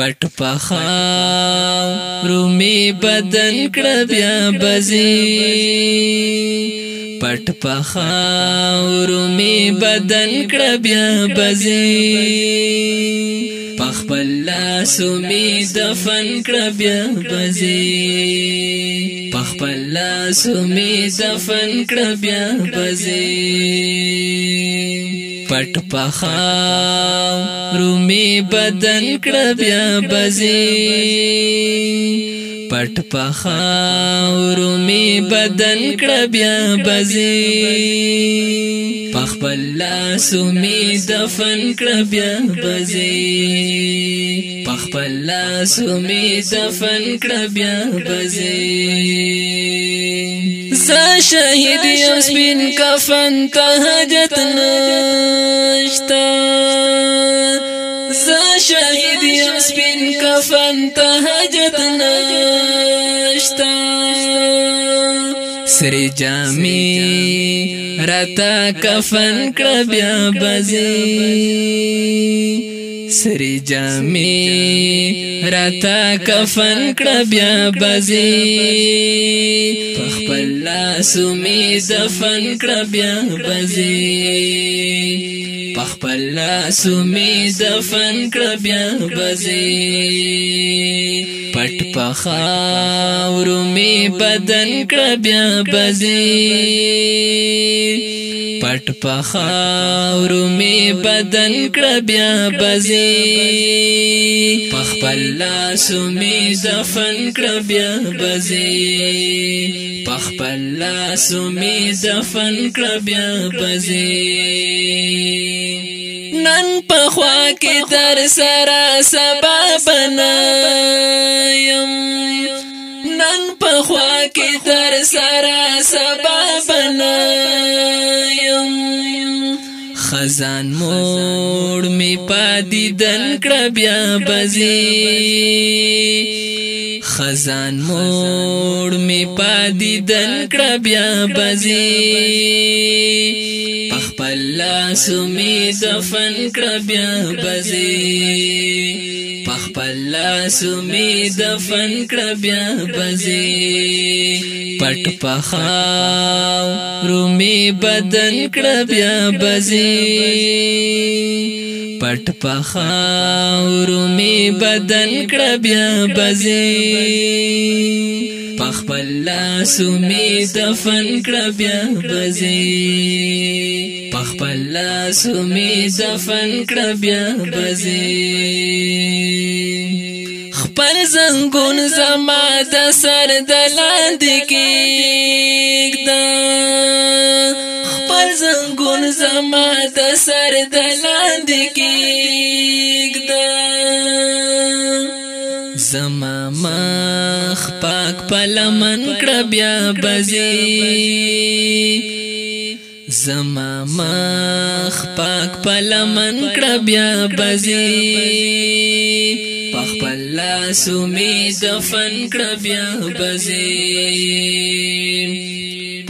پټ پخا رومي بدن کړه بیا بزي پټ پخا رومي بدن کړه بیا بزي پخپل لاس می دفن کړه بیا بزي پخپل لاس می دفن کړه بیا بزي پټ پخا رومي بدن کړه بیا بزي پټ پخا رومي بدن کړه بیا بزي پخبل لاسو می دفن کړه بیا بزي پخبل لاسو می دفن کړه بیا بزي ز شهید یوسبین کفن ته حاجت نشته کفن ته حاجت نشته سری جامی رتا کفن کړه بیا بزی سری جامی رتا کفن کړه بیا بزی خپل لاس می دفن کړه بیا بزی خپل لاس می دفن کړه بیا بزی پټ پخا ور می بدن کړه بیا بزی پټ پخاور می بدن کړ بیا بزی پخپل لاس می دفن کړ بیا بزی پخپل لاس می دفن کړ بیا بزی نن په خوا کې در سره سبا بنایم نن په خوا کې در سرا سبب نایم خزان موړ می پادې دن کړ بیا بزي خزان موړ می پادې دن کړ بیا بزي پخپل لاس می دفن کړ بیا بزي پخپل لاسمی دفن کړ بیا بزی پټ پخاو رومي بدن کړ بیا بزی پټ پخاو رومي بدن کړ بیا بزی پخپل لاس می دفن کړه بیا بزي پخپل لاس می دفن کړه بیا بزي خپل زنګون زما د سر دلاند کېږدا خپل زنګون زما د سر دلاند کېږدا زما ما اخ پاک پلمن کړه بیا بزي زما مخ پاک پلمن کړه بیا بزي پخپل لاسو می دفن کړه بیا بزي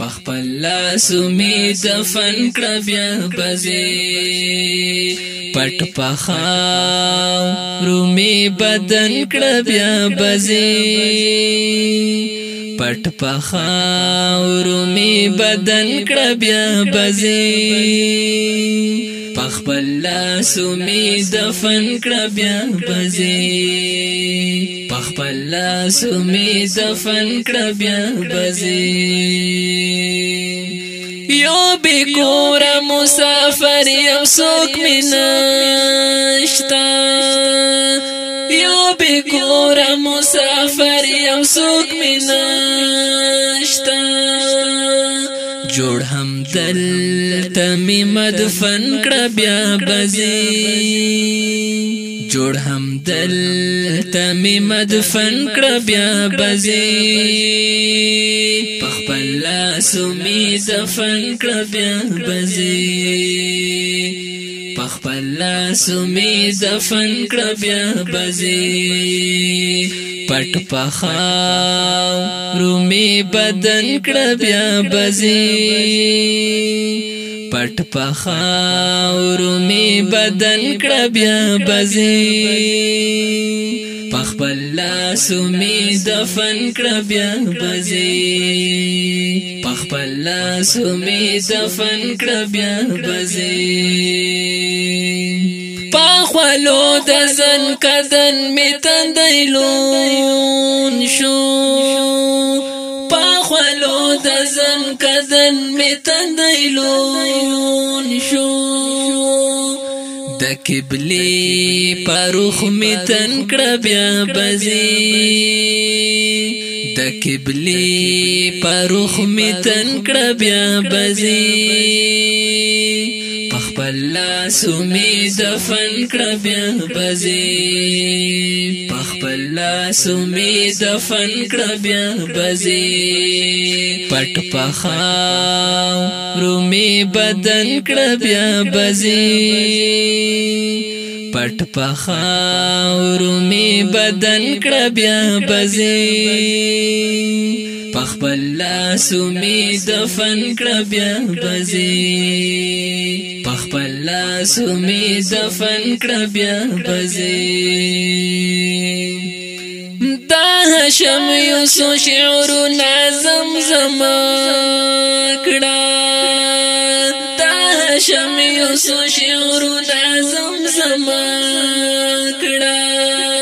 پخپل لاسو می دفن کړه بیا بزي پټ پخا رومي بدن کړ بیا بزي پټ پخا رومي بدن کړ بیا بزي پخبل لاسو می دفن کړ بیا بزي پخبل لاسو می دفن کړ بیا بزي یو به ګور مسافر یم سوک منشتا یو بگور مسافر یم سوک منشتا جوړ هم دل تمی مدفن کړه بیا بزی جوړ هم دل تمی مدفن کړه بیا بزی پخپل لاسو می دفن کړه بیا بزی پخپل لاسو می دفن کړه بیا بزی پټ پخا رومي بدن کړه بیا بزي پټ پخا رومي بدن کړه بیا بزي پخبل لاس می دفن کړه بیا بزي پخبل لاس می دفن کړه بیا بزي خولو د زن کدن می تندیلون شو په خولو د زن کدن می تندیلون شو د کبلی پروخ می تن کړه بیا بزی د کبلی پروخ می تن کړه بیا بزی الله سومی دفن کړه بیا بزی پخپل سومی دفن کړه بیا بزی پټ پخا رومي بدن کړه بیا بزی پټ پخا رومي بدن کړه بیا بزی پخپل سومی دفن کړه بیا بزی الله سومي دفن کړ بیا بزي دا هشم یوسو شعور نازم زما کړه دا هشم یوسو شعور نازم زما کړه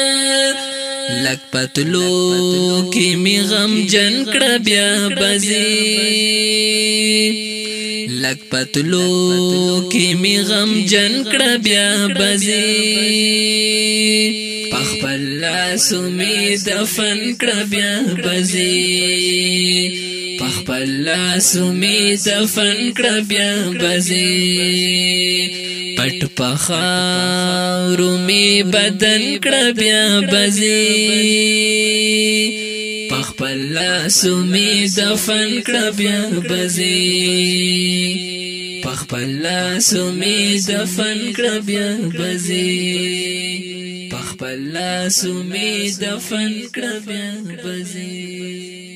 لک پتلو کې می غم جن کړ بیا بزي لک پتلو کی می غم جن کړه بیا بزی پخپل لاس می دفن کړه بیا بزی پخپل لاس می دفن کړه بیا بزی پټ پخا رومي بدن کړه بیا بزی خپل لاسو می دفن کړه بیا بزي پخپل لاسو می دفن کړه بیا بزي پخپل لاسو می دفن کړه بیا بزي